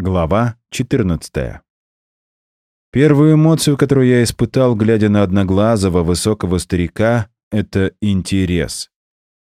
Глава 14. Первую эмоцию, которую я испытал, глядя на одноглазого высокого старика, это интерес.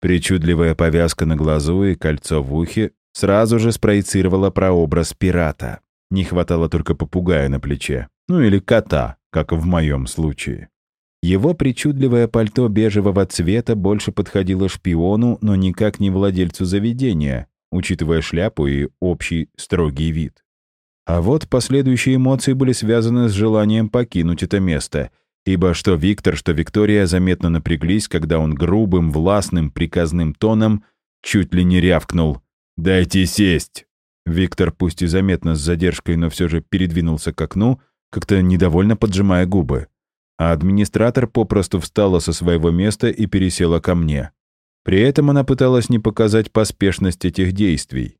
Причудливая повязка на глазу и кольцо в ухе сразу же спроецировала прообраз пирата. Не хватало только попугая на плече. Ну или кота, как в моем случае. Его причудливое пальто бежевого цвета больше подходило шпиону, но никак не владельцу заведения, учитывая шляпу и общий строгий вид. А вот последующие эмоции были связаны с желанием покинуть это место, ибо что Виктор, что Виктория заметно напряглись, когда он грубым, властным, приказным тоном чуть ли не рявкнул «Дайте сесть!». Виктор, пусть и заметно с задержкой, но все же передвинулся к окну, как-то недовольно поджимая губы. А администратор попросту встала со своего места и пересела ко мне. При этом она пыталась не показать поспешность этих действий.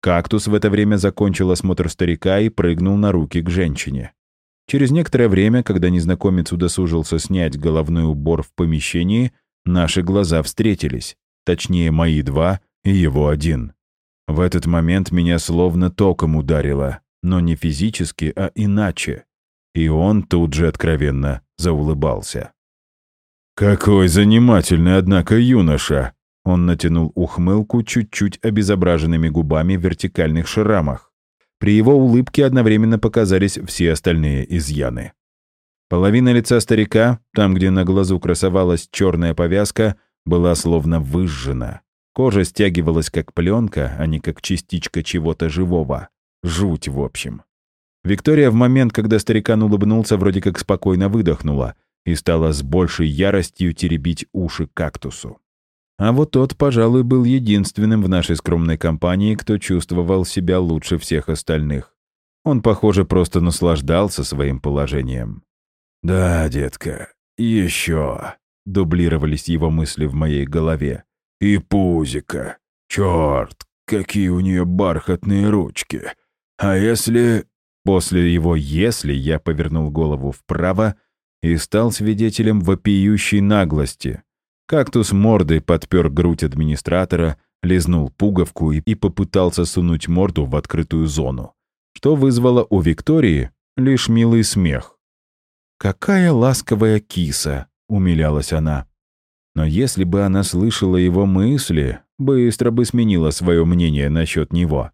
Кактус в это время закончил осмотр старика и прыгнул на руки к женщине. Через некоторое время, когда незнакомец удосужился снять головной убор в помещении, наши глаза встретились. Точнее, мои два и его один. В этот момент меня словно током ударило, но не физически, а иначе. И он тут же откровенно заулыбался. «Какой занимательный, однако, юноша!» Он натянул ухмылку чуть-чуть обезображенными губами в вертикальных шрамах. При его улыбке одновременно показались все остальные изъяны. Половина лица старика, там, где на глазу красовалась черная повязка, была словно выжжена. Кожа стягивалась как пленка, а не как частичка чего-то живого. Жуть, в общем. Виктория в момент, когда старикан улыбнулся, вроде как спокойно выдохнула и стала с большей яростью теребить уши кактусу. А вот тот, пожалуй, был единственным в нашей скромной компании, кто чувствовал себя лучше всех остальных. Он, похоже, просто наслаждался своим положением. «Да, детка, еще», — дублировались его мысли в моей голове. «И пузика. Черт, какие у нее бархатные ручки. А если...» После его «если» я повернул голову вправо и стал свидетелем вопиющей наглости, Кактус мордой подпер грудь администратора, лизнул пуговку и, и попытался сунуть морду в открытую зону, что вызвало у Виктории лишь милый смех. «Какая ласковая киса!» — умилялась она. Но если бы она слышала его мысли, быстро бы сменила свое мнение насчет него.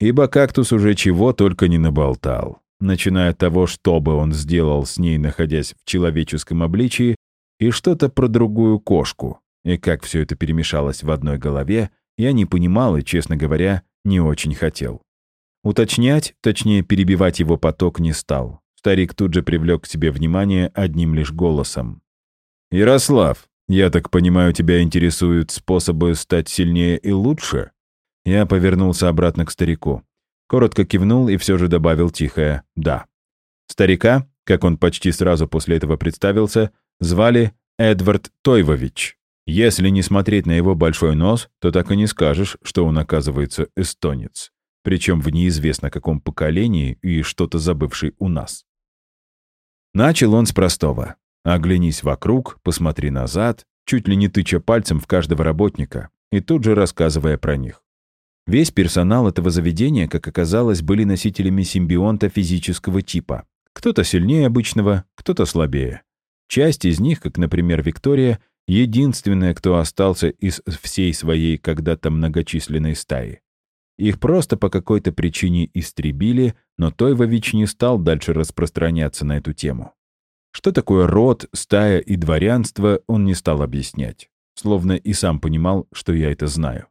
Ибо кактус уже чего только не наболтал. Начиная от того, что бы он сделал с ней, находясь в человеческом обличии, и что-то про другую кошку. И как все это перемешалось в одной голове, я не понимал и, честно говоря, не очень хотел. Уточнять, точнее перебивать его поток не стал. Старик тут же привлек к себе внимание одним лишь голосом. «Ярослав, я так понимаю, тебя интересуют способы стать сильнее и лучше?» Я повернулся обратно к старику. Коротко кивнул и все же добавил тихое «да». Старика, как он почти сразу после этого представился, Звали Эдвард Тойвович. Если не смотреть на его большой нос, то так и не скажешь, что он, оказывается, эстонец. Причем в неизвестно каком поколении и что-то забывший у нас. Начал он с простого. Оглянись вокруг, посмотри назад, чуть ли не тыча пальцем в каждого работника, и тут же рассказывая про них. Весь персонал этого заведения, как оказалось, были носителями симбионта физического типа. Кто-то сильнее обычного, кто-то слабее. Часть из них, как, например, Виктория, единственная, кто остался из всей своей когда-то многочисленной стаи. Их просто по какой-то причине истребили, но Тойвович не стал дальше распространяться на эту тему. Что такое род, стая и дворянство, он не стал объяснять. Словно и сам понимал, что я это знаю.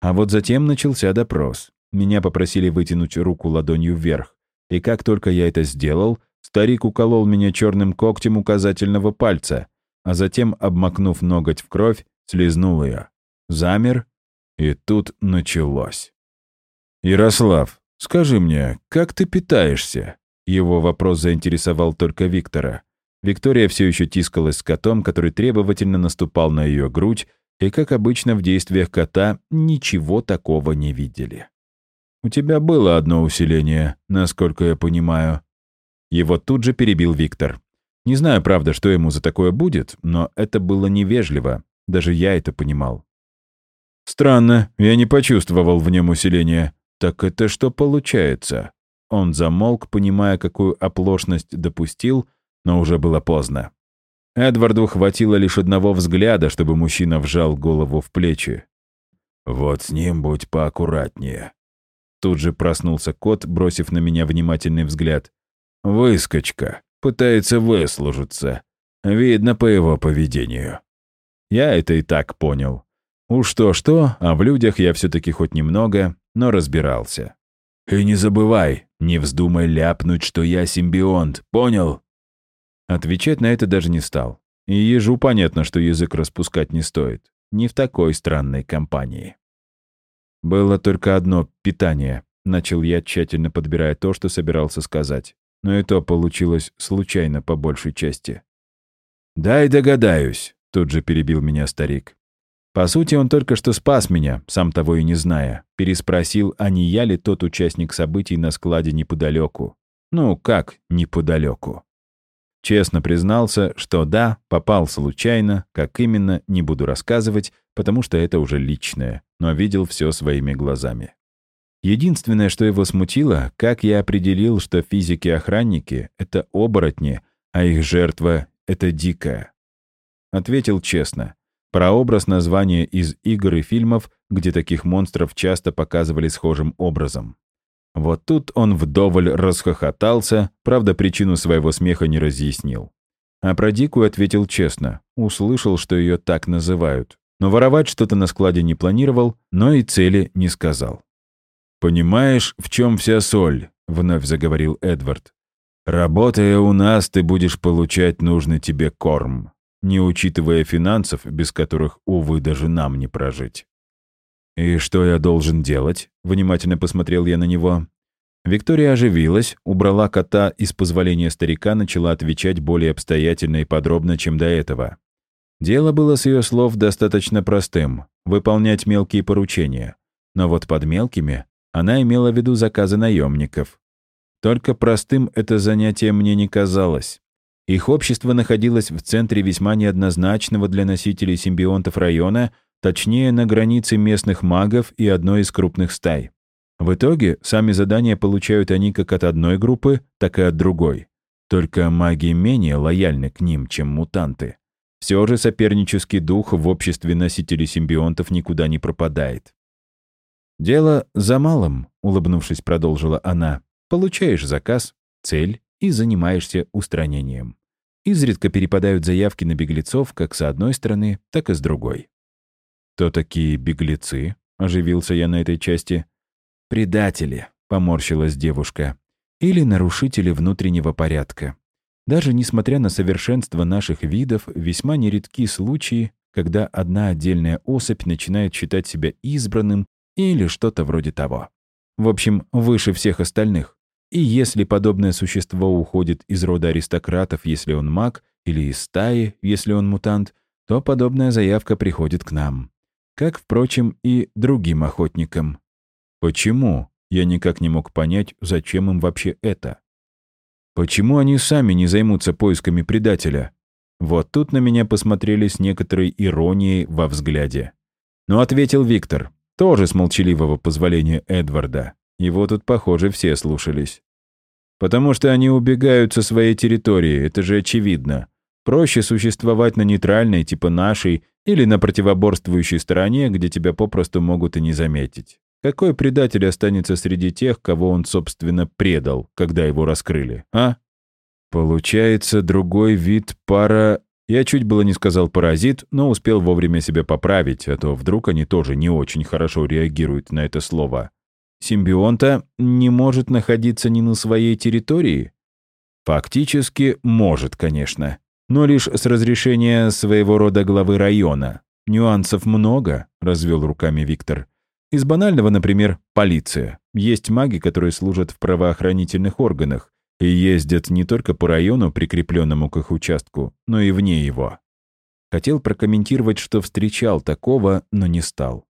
А вот затем начался допрос. Меня попросили вытянуть руку ладонью вверх. И как только я это сделал, Старик уколол меня черным когтем указательного пальца, а затем, обмакнув ноготь в кровь, слезнул ее. Замер, и тут началось. «Ярослав, скажи мне, как ты питаешься?» Его вопрос заинтересовал только Виктора. Виктория все еще тискалась с котом, который требовательно наступал на ее грудь, и, как обычно в действиях кота, ничего такого не видели. «У тебя было одно усиление, насколько я понимаю», его тут же перебил Виктор. Не знаю, правда, что ему за такое будет, но это было невежливо. Даже я это понимал. «Странно, я не почувствовал в нем усиления. Так это что получается?» он замолк, понимая, какую оплошность допустил, но уже было поздно. Эдварду хватило лишь одного взгляда, чтобы мужчина вжал голову в плечи. «Вот с ним будь поаккуратнее». Тут же проснулся кот, бросив на меня внимательный взгляд. «Выскочка. Пытается выслужиться. Видно по его поведению». Я это и так понял. Уж то-что, а в людях я все-таки хоть немного, но разбирался. «И не забывай, не вздумай ляпнуть, что я симбионт, понял?» Отвечать на это даже не стал. И ежу понятно, что язык распускать не стоит. Не в такой странной компании. Было только одно питание. Начал я, тщательно подбирая то, что собирался сказать. Но и то получилось случайно по большей части. «Дай догадаюсь», — тут же перебил меня старик. По сути, он только что спас меня, сам того и не зная. Переспросил, а не я ли тот участник событий на складе неподалеку. Ну, как неподалеку? Честно признался, что да, попал случайно, как именно, не буду рассказывать, потому что это уже личное, но видел все своими глазами. Единственное, что его смутило, как я определил, что физики-охранники — это оборотни, а их жертва — это дикая. Ответил честно. Прообраз названия из игр и фильмов, где таких монстров часто показывали схожим образом. Вот тут он вдоволь расхохотался, правда, причину своего смеха не разъяснил. А про Дикую ответил честно, услышал, что ее так называют. Но воровать что-то на складе не планировал, но и цели не сказал. «Понимаешь, в чем вся соль?» — вновь заговорил Эдвард. «Работая у нас, ты будешь получать нужный тебе корм не учитывая финансов, без которых, увы, даже нам не прожить. «И что я должен делать?» — внимательно посмотрел я на него. Виктория оживилась, убрала кота из позволения старика, начала отвечать более обстоятельно и подробно, чем до этого. Дело было с ее слов достаточно простым — выполнять мелкие поручения. Но вот под мелкими она имела в виду заказы наемников. Только простым это занятие мне не казалось. Их общество находилось в центре весьма неоднозначного для носителей симбионтов района, точнее, на границе местных магов и одной из крупных стай. В итоге сами задания получают они как от одной группы, так и от другой. Только маги менее лояльны к ним, чем мутанты. Все же сопернический дух в обществе носителей симбионтов никуда не пропадает. «Дело за малым», — улыбнувшись, продолжила она. «Получаешь заказ, цель, и занимаешься устранением. Изредка перепадают заявки на беглецов как с одной стороны, так и с другой. «Кто такие беглецы?» — оживился я на этой части. «Предатели», — поморщилась девушка. «Или нарушители внутреннего порядка. Даже несмотря на совершенство наших видов, весьма нередки случаи, когда одна отдельная особь начинает считать себя избранным или что-то вроде того. В общем, выше всех остальных. И если подобное существо уходит из рода аристократов, если он маг, или из стаи, если он мутант, то подобная заявка приходит к нам. Как, впрочем, и другим охотникам. Почему? Я никак не мог понять, зачем им вообще это. Почему они сами не займутся поисками предателя? Вот тут на меня посмотрели с некоторой иронией во взгляде. Но ответил Виктор, тоже с молчаливого позволения Эдварда. Его тут, похоже, все слушались. Потому что они убегают со своей территории, это же очевидно. Проще существовать на нейтральной, типа нашей, или на противоборствующей стороне, где тебя попросту могут и не заметить. Какой предатель останется среди тех, кого он, собственно, предал, когда его раскрыли, а? Получается, другой вид пара... Я чуть было не сказал паразит, но успел вовремя себя поправить, а то вдруг они тоже не очень хорошо реагируют на это слово симбионта не может находиться ни на своей территории? Фактически может, конечно, но лишь с разрешения своего рода главы района. Нюансов много, развел руками Виктор. Из банального, например, полиция. Есть маги, которые служат в правоохранительных органах и ездят не только по району, прикрепленному к их участку, но и вне его. Хотел прокомментировать, что встречал такого, но не стал.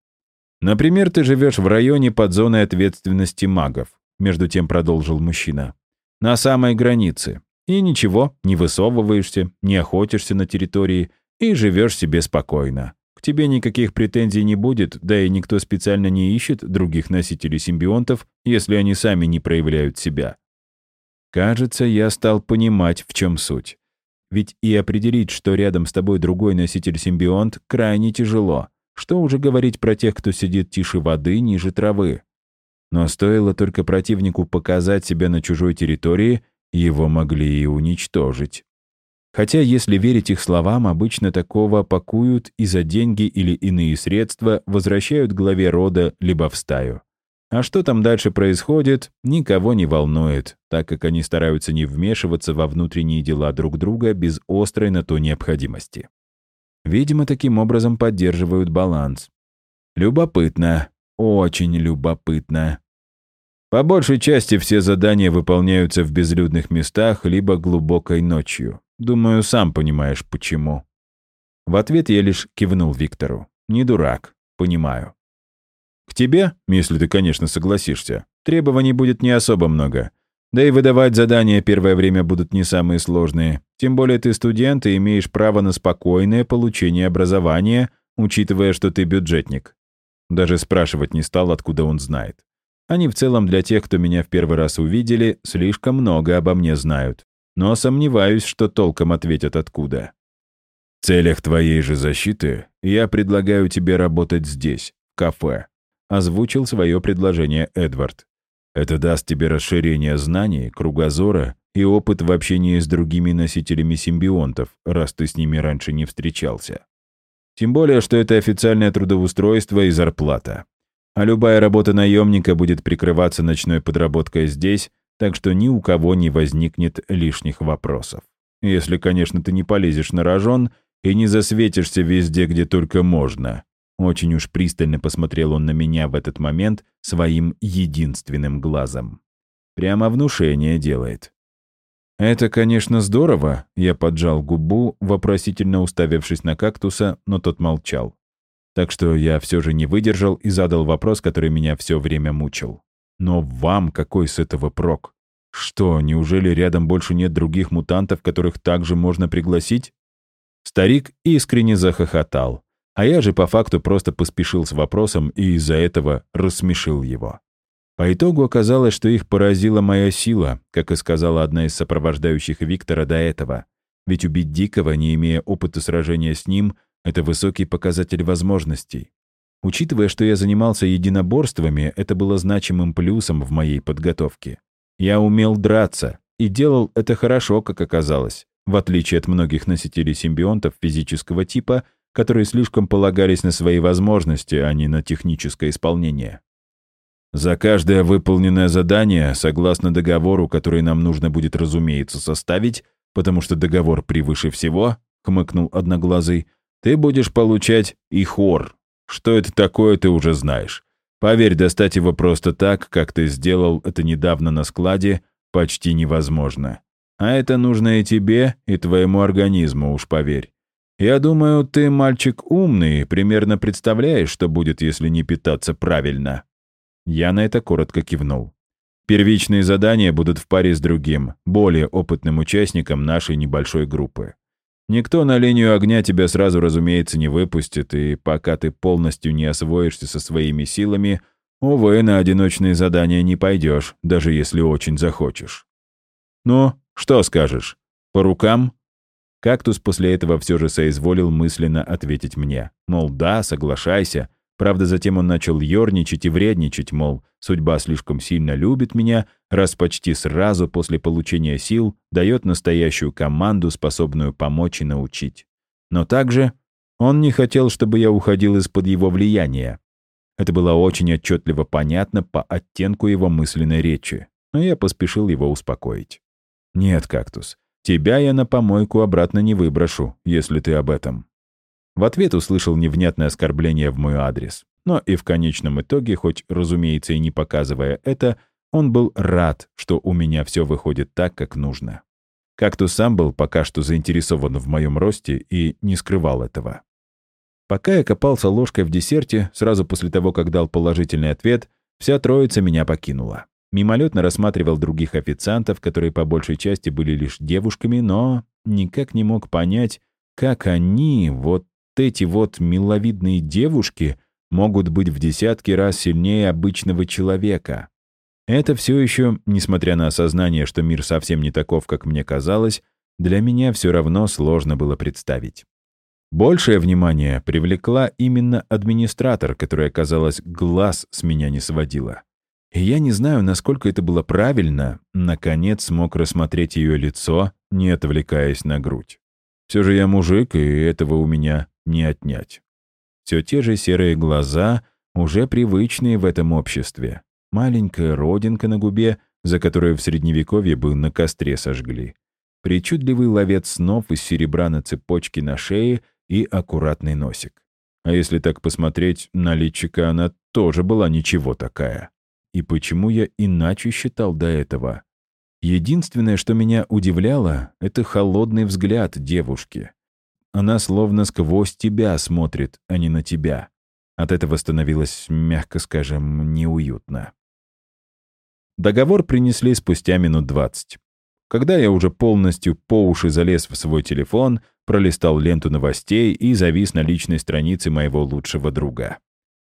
Например, ты живешь в районе под зоной ответственности магов, между тем продолжил мужчина. На самой границе. И ничего, не высовываешься, не охотишься на территории и живешь себе спокойно. К тебе никаких претензий не будет, да и никто специально не ищет других носителей симбионтов, если они сами не проявляют себя. Кажется, я стал понимать, в чем суть. Ведь и определить, что рядом с тобой другой носитель-симбионт, крайне тяжело. Что уже говорить про тех, кто сидит тише воды, ниже травы. Но стоило только противнику показать себя на чужой территории, его могли и уничтожить. Хотя, если верить их словам, обычно такого пакуют и за деньги или иные средства возвращают главе рода либо в стаю. А что там дальше происходит, никого не волнует, так как они стараются не вмешиваться во внутренние дела друг друга без острой на то необходимости. Видимо, таким образом поддерживают баланс. Любопытно, очень любопытно. По большей части все задания выполняются в безлюдных местах либо глубокой ночью. Думаю, сам понимаешь, почему. В ответ я лишь кивнул Виктору. Не дурак, понимаю. К тебе, если ты, конечно, согласишься, требований будет не особо много. Да и выдавать задания первое время будут не самые сложные. Тем более ты студент и имеешь право на спокойное получение образования, учитывая, что ты бюджетник. Даже спрашивать не стал, откуда он знает. Они в целом для тех, кто меня в первый раз увидели, слишком много обо мне знают но сомневаюсь, что толком ответят откуда. В целях твоей же защиты я предлагаю тебе работать здесь, в кафе», — озвучил свое предложение Эдвард. «Это даст тебе расширение знаний, кругозора и опыт в общении с другими носителями симбионтов, раз ты с ними раньше не встречался. Тем более, что это официальное трудоустройство и зарплата. А любая работа наемника будет прикрываться ночной подработкой здесь, так что ни у кого не возникнет лишних вопросов. Если, конечно, ты не полезешь на рожон и не засветишься везде, где только можно. Очень уж пристально посмотрел он на меня в этот момент своим единственным глазом. Прямо внушение делает. «Это, конечно, здорово», — я поджал губу, вопросительно уставившись на кактуса, но тот молчал. Так что я все же не выдержал и задал вопрос, который меня все время мучил. Но вам какой с этого прок? Что, неужели рядом больше нет других мутантов, которых также можно пригласить? Старик искренне захохотал, а я же по факту просто поспешил с вопросом и из-за этого рассмешил его. По итогу оказалось, что их поразила моя сила, как и сказала одна из сопровождающих Виктора до этого. Ведь убить Дикого, не имея опыта сражения с ним, это высокий показатель возможностей. Учитывая, что я занимался единоборствами, это было значимым плюсом в моей подготовке. Я умел драться, и делал это хорошо, как оказалось, в отличие от многих носителей симбионтов физического типа, которые слишком полагались на свои возможности, а не на техническое исполнение. За каждое выполненное задание, согласно договору, который нам нужно будет, разумеется, составить, потому что договор превыше всего, хмыкнул Одноглазый, ты будешь получать и хор, что это такое, ты уже знаешь. Поверь, достать его просто так, как ты сделал это недавно на складе, почти невозможно. А это нужно и тебе, и твоему организму, уж поверь. Я думаю, ты мальчик умный, примерно представляешь, что будет, если не питаться правильно. Я на это коротко кивнул. Первичные задания будут в паре с другим, более опытным участником нашей небольшой группы. Никто на линию огня тебя сразу, разумеется, не выпустит, и пока ты полностью не освоишься со своими силами, увы, на одиночные задания не пойдешь, даже если очень захочешь. Ну, что скажешь? По рукам? Кактус после этого все же соизволил мысленно ответить мне. Мол, да, соглашайся, Правда, затем он начал ерничать и вредничать, мол, судьба слишком сильно любит меня, раз почти сразу после получения сил дает настоящую команду, способную помочь и научить. Но также он не хотел, чтобы я уходил из-под его влияния. Это было очень отчетливо понятно по оттенку его мысленной речи, но я поспешил его успокоить. «Нет, кактус, тебя я на помойку обратно не выброшу, если ты об этом. В ответ услышал невнятное оскорбление в мой адрес. Но и в конечном итоге, хоть, разумеется, и не показывая это, он был рад, что у меня все выходит так, как нужно. Как-то сам был пока что заинтересован в моем росте и не скрывал этого. Пока я копался ложкой в десерте, сразу после того, как дал положительный ответ, вся троица меня покинула. Мимолетно рассматривал других официантов, которые по большей части были лишь девушками, но никак не мог понять, как они, вот эти вот миловидные девушки могут быть в десятки раз сильнее обычного человека. Это все еще, несмотря на осознание, что мир совсем не таков, как мне казалось, для меня все равно сложно было представить. Большее внимание привлекла именно администратор, которая, казалось, глаз с меня не сводила. Я не знаю, насколько это было правильно, наконец смог рассмотреть ее лицо, не отвлекаясь на грудь. Все же я мужик, и этого у меня не отнять. Все те же серые глаза, уже привычные в этом обществе. Маленькая родинка на губе, за которую в Средневековье бы на костре сожгли. Причудливый ловец снов из серебра на цепочке на шее и аккуратный носик. А если так посмотреть, на личика она тоже была ничего такая. И почему я иначе считал до этого? Единственное, что меня удивляло, это холодный взгляд девушки. Она словно сквозь тебя смотрит, а не на тебя. От этого становилось, мягко скажем, неуютно. Договор принесли спустя минут двадцать. Когда я уже полностью по уши залез в свой телефон, пролистал ленту новостей и завис на личной странице моего лучшего друга.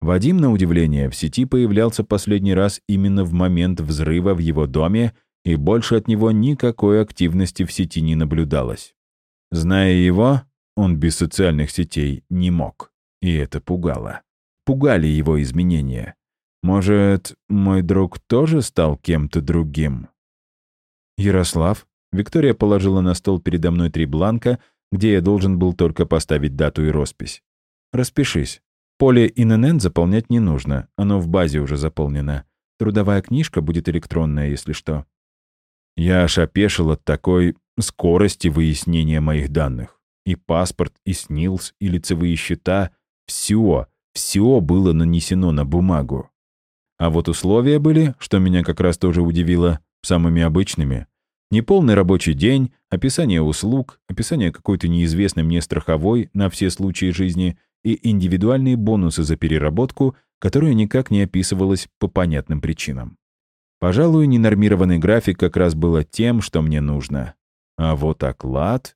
Вадим, на удивление, в сети появлялся последний раз именно в момент взрыва в его доме, и больше от него никакой активности в сети не наблюдалось. Зная его, он без социальных сетей не мог. И это пугало. Пугали его изменения. Может, мой друг тоже стал кем-то другим? Ярослав? Виктория положила на стол передо мной три бланка, где я должен был только поставить дату и роспись. Распишись. Поле ИНН заполнять не нужно, оно в базе уже заполнено. Трудовая книжка будет электронная, если что. Я аж опешил от такой скорости выяснения моих данных. И паспорт, и СНИЛС, и лицевые счета — все, все было нанесено на бумагу. А вот условия были, что меня как раз тоже удивило, самыми обычными. Неполный рабочий день, описание услуг, описание какой-то неизвестной мне страховой на все случаи жизни и индивидуальные бонусы за переработку, которая никак не описывалась по понятным причинам. Пожалуй, ненормированный график как раз было тем, что мне нужно. А вот оклад...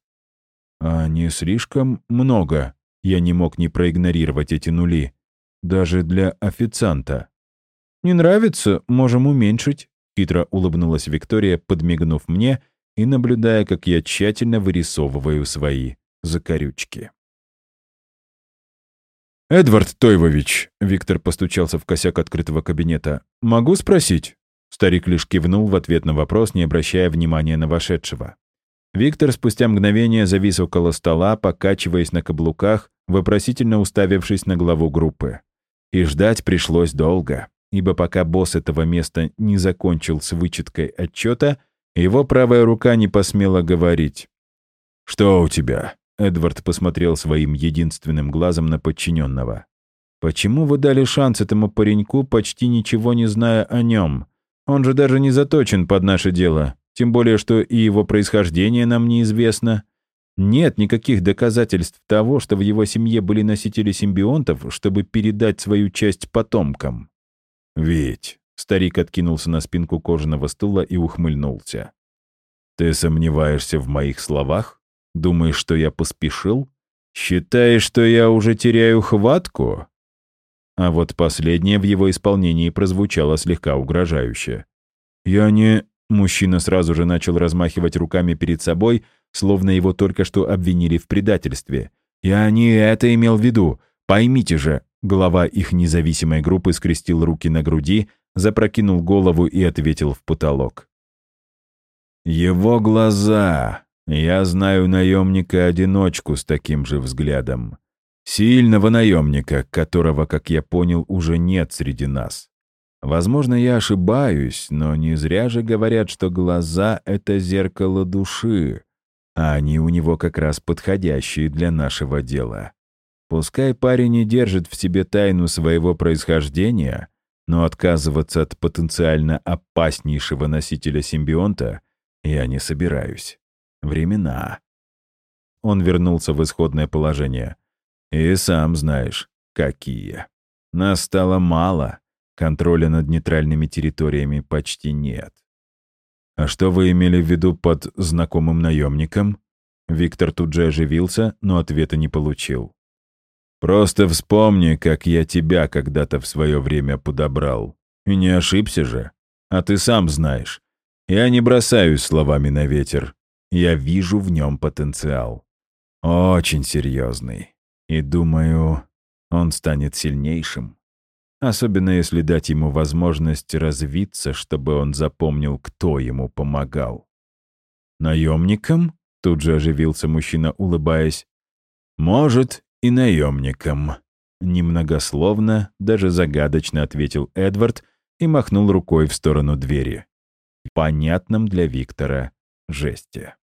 А не слишком много. Я не мог не проигнорировать эти нули. Даже для официанта. «Не нравится? Можем уменьшить», — хитро улыбнулась Виктория, подмигнув мне и наблюдая, как я тщательно вырисовываю свои закорючки. «Эдвард Тойвович», — Виктор постучался в косяк открытого кабинета, — «могу спросить?» Старик лишь кивнул в ответ на вопрос, не обращая внимания на вошедшего. Виктор спустя мгновение завис около стола, покачиваясь на каблуках, вопросительно уставившись на главу группы. И ждать пришлось долго, ибо пока босс этого места не закончил с вычеткой отчета, его правая рука не посмела говорить. «Что у тебя?» — Эдвард посмотрел своим единственным глазом на подчиненного. «Почему вы дали шанс этому пареньку, почти ничего не зная о нем? Он же даже не заточен под наше дело. Тем более, что и его происхождение нам неизвестно. Нет никаких доказательств того, что в его семье были носители симбионтов, чтобы передать свою часть потомкам. Ведь старик откинулся на спинку кожаного стула и ухмыльнулся. Ты сомневаешься в моих словах? Думаешь, что я поспешил? Считаешь, что я уже теряю хватку? А вот последнее в его исполнении прозвучало слегка угрожающе. «Я не...» Мужчина сразу же начал размахивать руками перед собой, словно его только что обвинили в предательстве. «Я не это имел в виду. Поймите же». Глава их независимой группы скрестил руки на груди, запрокинул голову и ответил в потолок. «Его глаза. Я знаю наемника-одиночку с таким же взглядом. Сильного наемника, которого, как я понял, уже нет среди нас. Возможно, я ошибаюсь, но не зря же говорят, что глаза — это зеркало души, а они у него как раз подходящие для нашего дела. Пускай парень не держит в себе тайну своего происхождения, но отказываться от потенциально опаснейшего носителя симбионта я не собираюсь. Времена. Он вернулся в исходное положение. И сам знаешь, какие. Нас стало мало, Контроля над нейтральными территориями почти нет. А что вы имели в виду под знакомым наемником? Виктор тут же оживился, но ответа не получил. Просто вспомни, как я тебя когда-то в свое время подобрал. И не ошибся же. А ты сам знаешь. Я не бросаюсь словами на ветер. Я вижу в нем потенциал. Очень серьезный. И думаю, он станет сильнейшим. Особенно если дать ему возможность развиться, чтобы он запомнил, кто ему помогал. «Наемником?» — тут же оживился мужчина, улыбаясь. «Может, и наемником», — немногословно, даже загадочно ответил Эдвард и махнул рукой в сторону двери. В понятном для Виктора жесте.